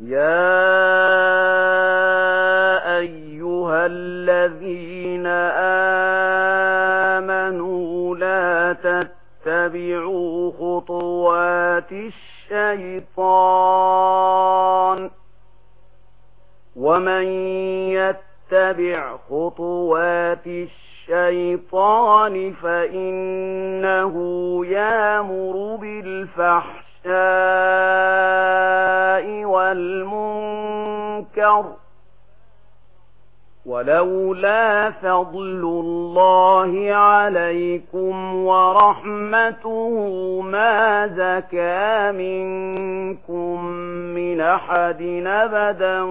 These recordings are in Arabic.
يا أيها الذين آمنوا لا تتبعوا خطوات الشيطان ومن يتبع خطوات الشيطان فإنه يامر بالفحش والمنكر ولولا فضل الله عليكم ورحمته ما زكى منكم من أحد نبدا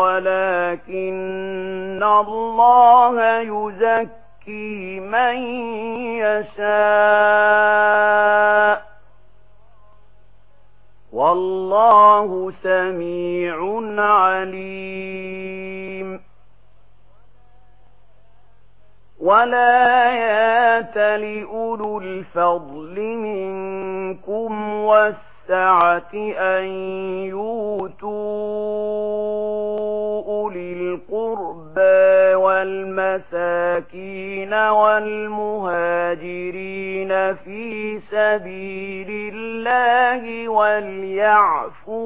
ولكن الله يزكي من يشاء والله سميع عليم ولا يات لأولو الفضل منكم والسعة أن يوتوا أولي القربى والمساكين والمهاجرين في سبيل الله الله وليعفوا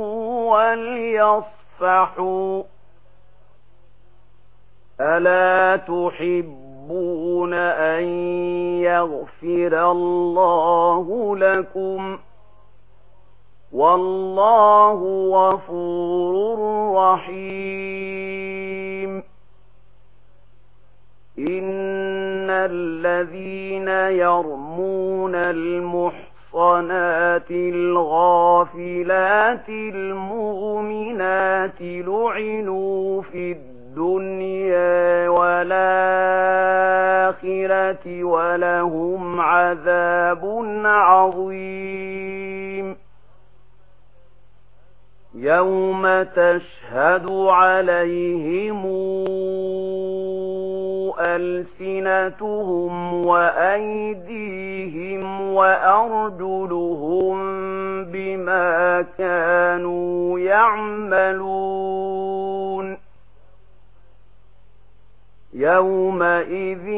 وليصفحوا. ألا تحبون أن يغفر الله لكم؟ والله غفور رحيم. إن الذين يرمون المحسنين المحصنات الغافلات المؤمنات لعنوا في الدنيا والآخرة ولهم عذاب عظيم يوم تشهد عليهم ألسنتهم وأيديهم وأرجلهم بما كانوا يعملون. يومئذ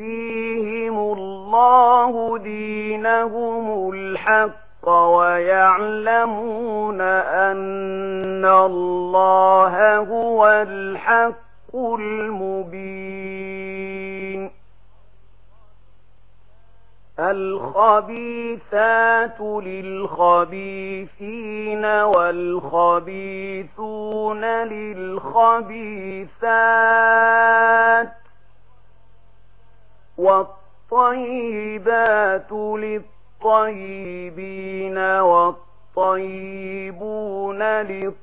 يوفيهم الله دينهم الحق ويعلمون أن الله هو الحق المبين الخبيثات للخبيثين والخبيثون للخبيثات والطيبات للطيبين والطيبون للطيبات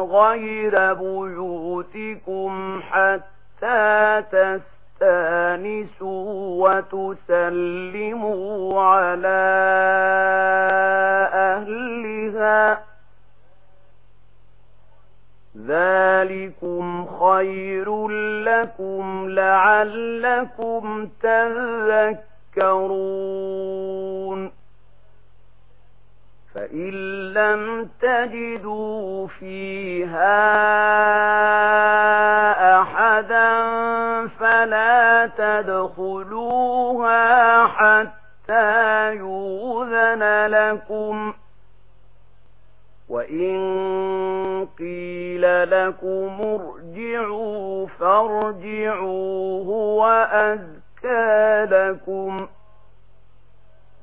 غَيْرَ بُيُوتِكُمْ حَتَّى تَسْتَأْنِسُوا وَتُسَلِّمُوا عَلَى أَهْلِهَا. ذَلِكُمْ خَيْرٌ لَكُمْ لَعَلَّكُمْ تَذَكَّرُونَ. فإن لم تجدوا فيها أحدا فلا تدخلوها حتى يوذن لكم وَإِن قِيلَ لَكُمْ ارْجِعُوا فَارْجِعُوا هُوَ أَزْكَى لَكُمْ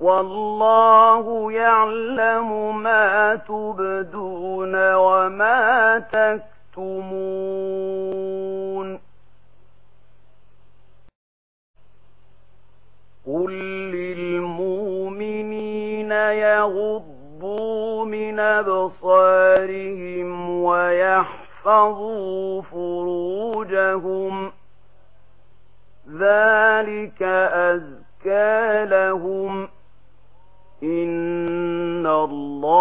والله يعلم ما تبدون وما تكتمون. قل للمؤمنين يغضوا من أبصارهم ويحفظوا فروجهم. ذلك أزكى لهم.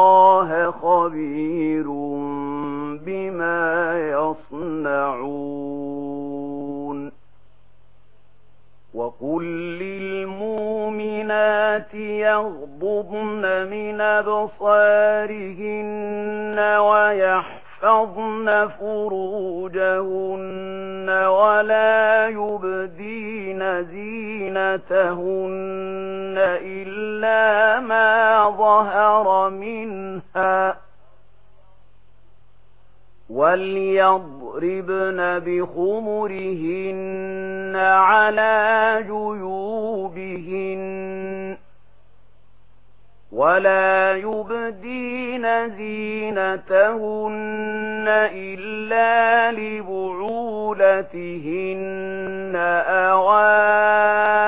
الله خبير بما يصنعون. وقل للمؤمنات يغضبن من بصارهن ويحفظن يحفظن فروجهن ولا يبدين زينتهن إلا ما ظهر منها وليضربن بخمرهن على جيوبهن ولا يبدين زينتهن إلا لبعولتهن أواب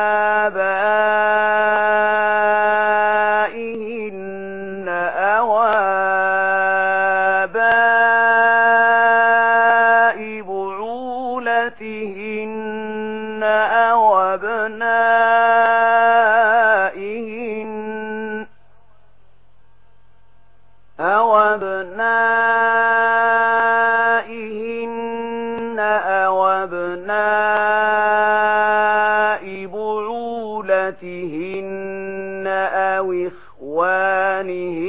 أبناء بعولتهن أو إخوانهن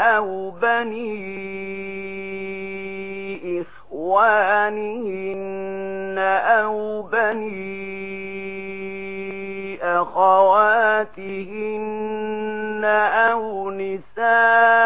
أو بني إخوانهن أو بني أخواتهن أو نسائهن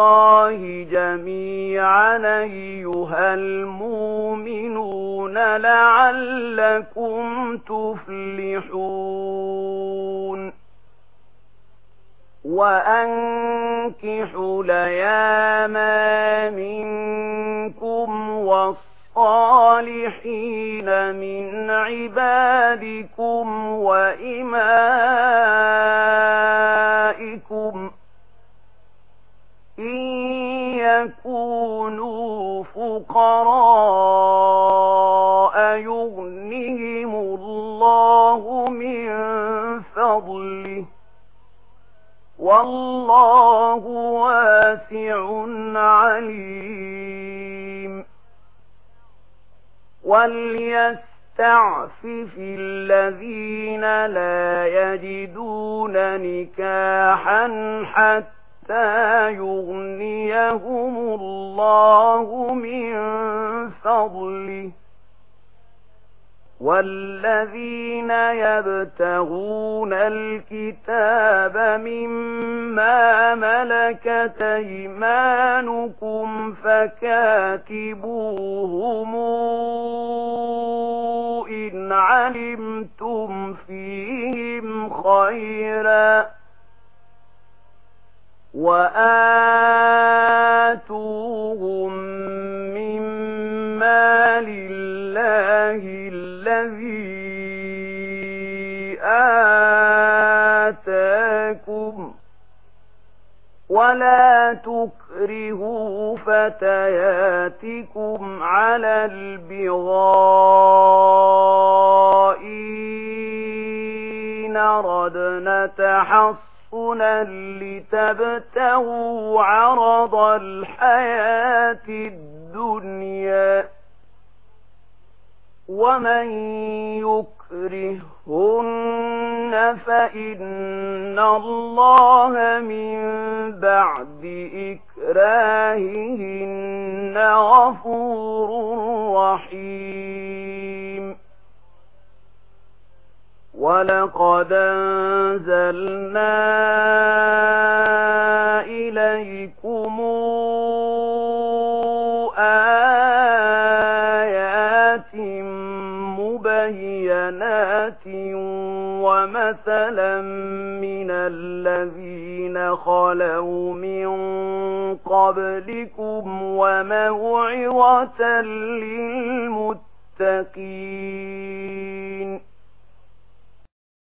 الله جميعا أيها المؤمنون لعلكم تفلحون وأنكحوا لياما منكم والصالحين من عبادكم وليستعفف الذين لا يجدون نكاحا حتى يغنيهم الله من فضله. والذين يبتغون الكتاب مما ملكت أيمانكم فكاتبوهم إن علمتم فيهم خيرا وآل تكرهوا فتياتكم على البغاء نردنا تحصنا لتبتغوا عرض الحياة الدنيا ومن يكرهن فإن الله من بإكراههن غفور رحيم ولقد أنزلنا إليكم آيات مبينات ومثلا من الذي خَلَوْا مِن قَبْلِكُمْ وَمَوْعِظَةً لِّلْمُتَّقِينَ